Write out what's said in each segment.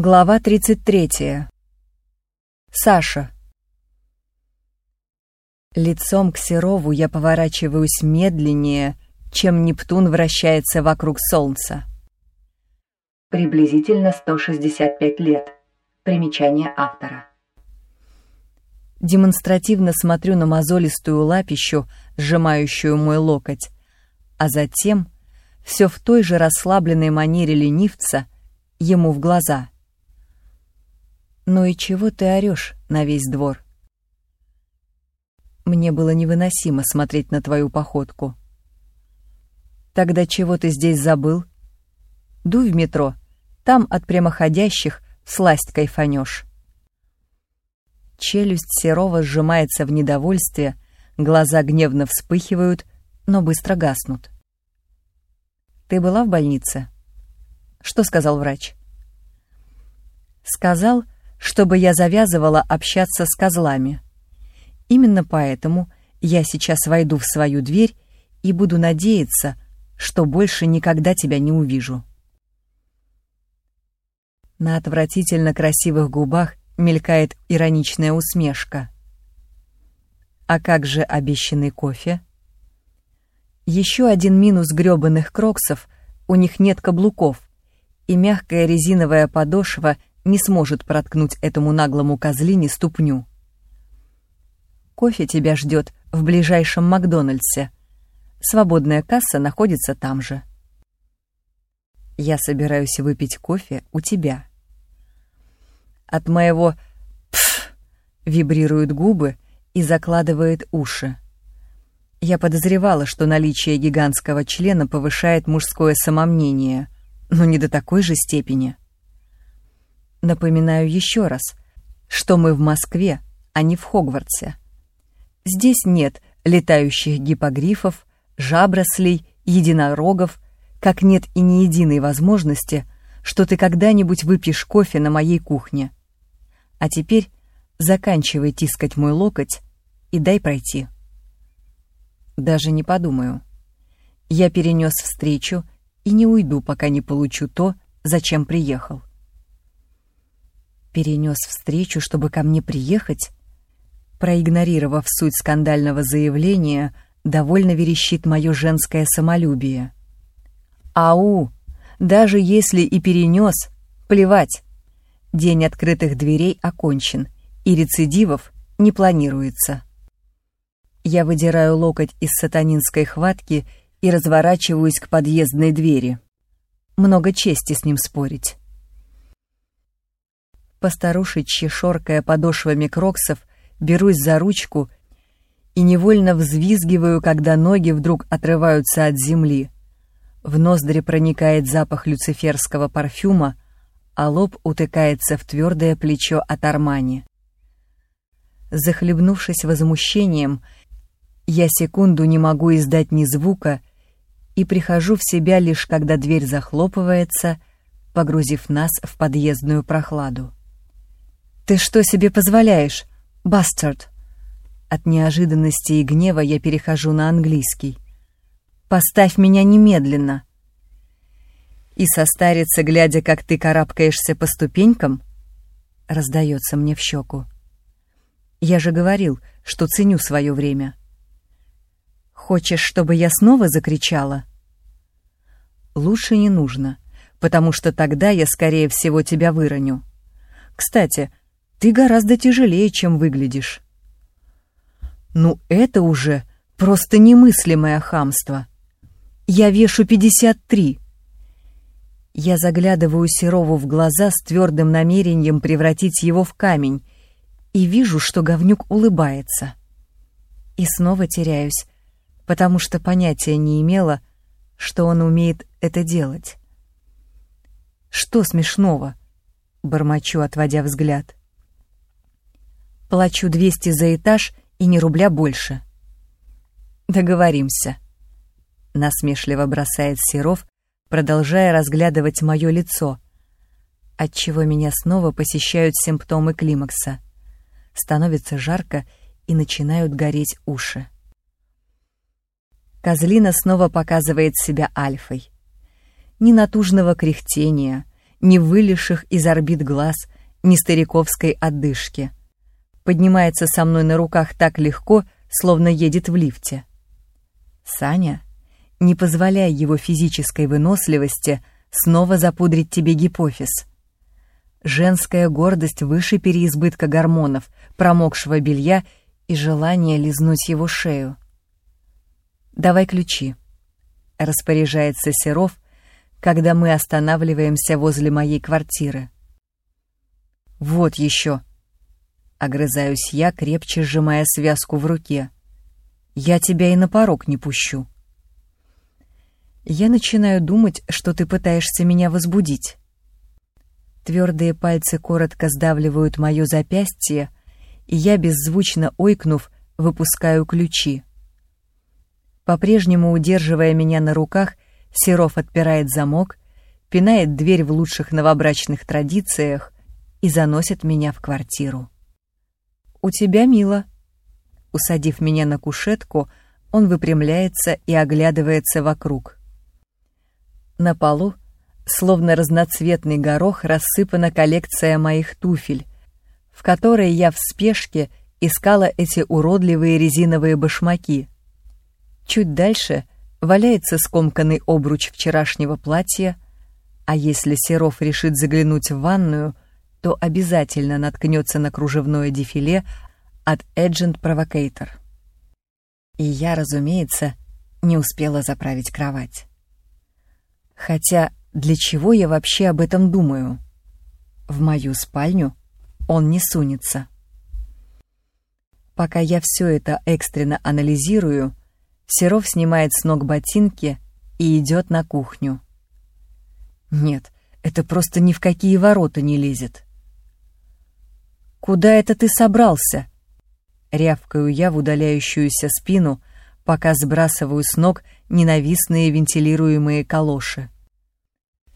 Глава 33. Саша. Лицом к Серову я поворачиваюсь медленнее, чем Нептун вращается вокруг Солнца. Приблизительно 165 лет. Примечание автора. Демонстративно смотрю на мозолистую лапищу, сжимающую мой локоть, а затем, все в той же расслабленной манере ленивца, ему в глаза — «Ну и чего ты орёшь на весь двор?» Мне было невыносимо смотреть на твою походку. «Тогда чего ты здесь забыл? Дуй в метро, там от прямоходящих сласть кайфанёшь». Челюсть Серова сжимается в недовольстве, глаза гневно вспыхивают, но быстро гаснут. «Ты была в больнице?» «Что сказал врач?» «Сказал, чтобы я завязывала общаться с козлами. Именно поэтому я сейчас войду в свою дверь и буду надеяться, что больше никогда тебя не увижу. На отвратительно красивых губах мелькает ироничная усмешка. А как же обещанный кофе? Еще один минус грёбаных кроксов — у них нет каблуков, и мягкая резиновая подошва не сможет проткнуть этому наглому козлине ступню. Кофе тебя ждет в ближайшем Макдональдсе. Свободная касса находится там же. Я собираюсь выпить кофе у тебя. От моего «пф» вибрируют губы и закладывает уши. Я подозревала, что наличие гигантского члена повышает мужское самомнение, но не до такой же степени. Напоминаю еще раз, что мы в Москве, а не в Хогвартсе. Здесь нет летающих гипогрифов, жаброслей, единорогов, как нет и ни единой возможности, что ты когда-нибудь выпьешь кофе на моей кухне. А теперь заканчивай тискать мой локоть и дай пройти. Даже не подумаю. Я перенес встречу и не уйду, пока не получу то, зачем приехал перенес встречу, чтобы ко мне приехать? Проигнорировав суть скандального заявления, довольно верещит мое женское самолюбие. Ау! Даже если и перенес, плевать. День открытых дверей окончен, и рецидивов не планируется. Я выдираю локоть из сатанинской хватки и разворачиваюсь к подъездной двери. Много чести с ним спорить постарушечьи шоркая подошвами кроксов, берусь за ручку и невольно взвизгиваю, когда ноги вдруг отрываются от земли. В ноздри проникает запах люциферского парфюма, а лоб утыкается в твердое плечо от Армани. Захлебнувшись возмущением, я секунду не могу издать ни звука и прихожу в себя лишь когда дверь захлопывается, погрузив нас в подъездную прохладу. «Ты что себе позволяешь, бастард?» От неожиданности и гнева я перехожу на английский. «Поставь меня немедленно!» И состарится, глядя, как ты карабкаешься по ступенькам, раздается мне в щеку. Я же говорил, что ценю свое время. Хочешь, чтобы я снова закричала? Лучше не нужно, потому что тогда я, скорее всего, тебя выроню. Кстати, ты гораздо тяжелее, чем выглядишь. Ну, это уже просто немыслимое хамство. Я вешу 53. Я заглядываю Серову в глаза с твердым намерением превратить его в камень и вижу, что говнюк улыбается. И снова теряюсь, потому что понятия не имела, что он умеет это делать. «Что смешного?» — бормочу, отводя взгляд. Плачу 200 за этаж и ни рубля больше. Договоримся. Насмешливо бросает Серов, продолжая разглядывать мое лицо, отчего меня снова посещают симптомы климакса. Становится жарко и начинают гореть уши. Козлина снова показывает себя альфой. Ни натужного кряхтения, ни вылезших из орбит глаз, ни стариковской отдышки. Поднимается со мной на руках так легко, словно едет в лифте. Саня, не позволяй его физической выносливости снова запудрить тебе гипофиз. Женская гордость выше переизбытка гормонов, промокшего белья и желания лизнуть его шею. «Давай ключи», — распоряжается Серов, когда мы останавливаемся возле моей квартиры. «Вот еще», — огрызаюсь я, крепче сжимая связку в руке. «Я тебя и на порог не пущу». Я начинаю думать, что ты пытаешься меня возбудить. Твердые пальцы коротко сдавливают мое запястье, и я, беззвучно ойкнув, выпускаю ключи. По-прежнему удерживая меня на руках, Серов отпирает замок, пинает дверь в лучших новобрачных традициях и заносит меня в квартиру. «У тебя мило». Усадив меня на кушетку, он выпрямляется и оглядывается вокруг. На полу, словно разноцветный горох, рассыпана коллекция моих туфель, в которой я в спешке искала эти уродливые резиновые башмаки — Чуть дальше валяется скомканный обруч вчерашнего платья, а если Серов решит заглянуть в ванную, то обязательно наткнется на кружевное дефиле от Agent Provocator. И я, разумеется, не успела заправить кровать. Хотя для чего я вообще об этом думаю? В мою спальню он не сунется. Пока я все это экстренно анализирую, Серов снимает с ног ботинки и идет на кухню. Нет, это просто ни в какие ворота не лезет. «Куда это ты собрался?» Рявкаю я в удаляющуюся спину, пока сбрасываю с ног ненавистные вентилируемые калоши.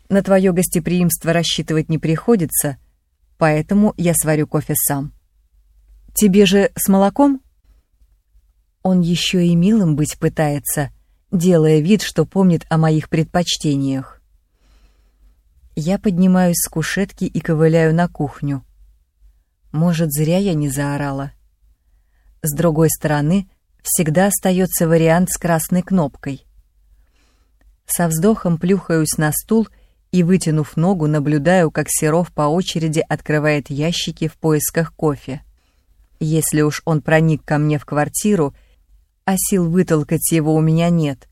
На твое гостеприимство рассчитывать не приходится, поэтому я сварю кофе сам. Тебе же с молоком? Он еще и милым быть пытается, делая вид, что помнит о моих предпочтениях. Я поднимаюсь с кушетки и ковыляю на кухню. Может, зря я не заорала. С другой стороны, всегда остается вариант с красной кнопкой. Со вздохом плюхаюсь на стул и, вытянув ногу, наблюдаю, как Серов по очереди открывает ящики в поисках кофе. Если уж он проник ко мне в квартиру а сил вытолкать его у меня нет.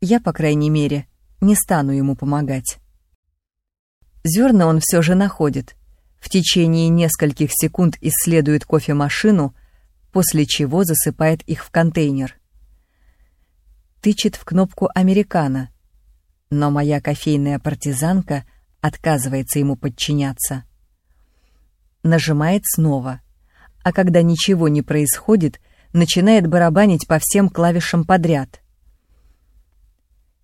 Я, по крайней мере, не стану ему помогать. Зерна он все же находит. В течение нескольких секунд исследует кофемашину, после чего засыпает их в контейнер. Тычет в кнопку «Американо», но моя кофейная партизанка отказывается ему подчиняться. Нажимает снова, а когда ничего не происходит, начинает барабанить по всем клавишам подряд.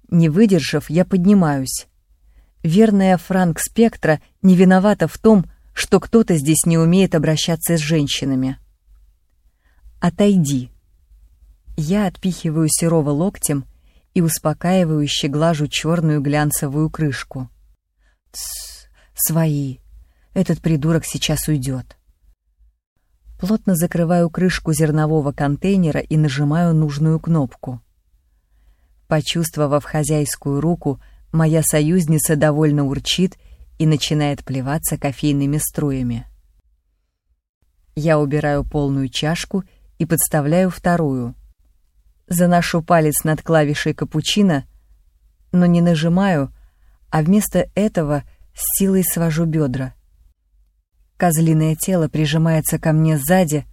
Не выдержав, я поднимаюсь. Верная Франк Спектра не виновата в том, что кто-то здесь не умеет обращаться с женщинами. «Отойди». Я отпихиваю Серова локтем и успокаивающе глажу черную глянцевую крышку. «Тссс, свои. Этот придурок сейчас уйдет». Плотно закрываю крышку зернового контейнера и нажимаю нужную кнопку. Почувствовав хозяйскую руку, моя союзница довольно урчит и начинает плеваться кофейными струями. Я убираю полную чашку и подставляю вторую. Заношу палец над клавишей капучино, но не нажимаю, а вместо этого с силой свожу бедра — Козлиное тело прижимается ко мне сзади,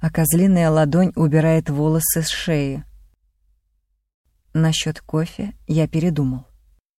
а козлиная ладонь убирает волосы с шеи. Насчет кофе я передумал.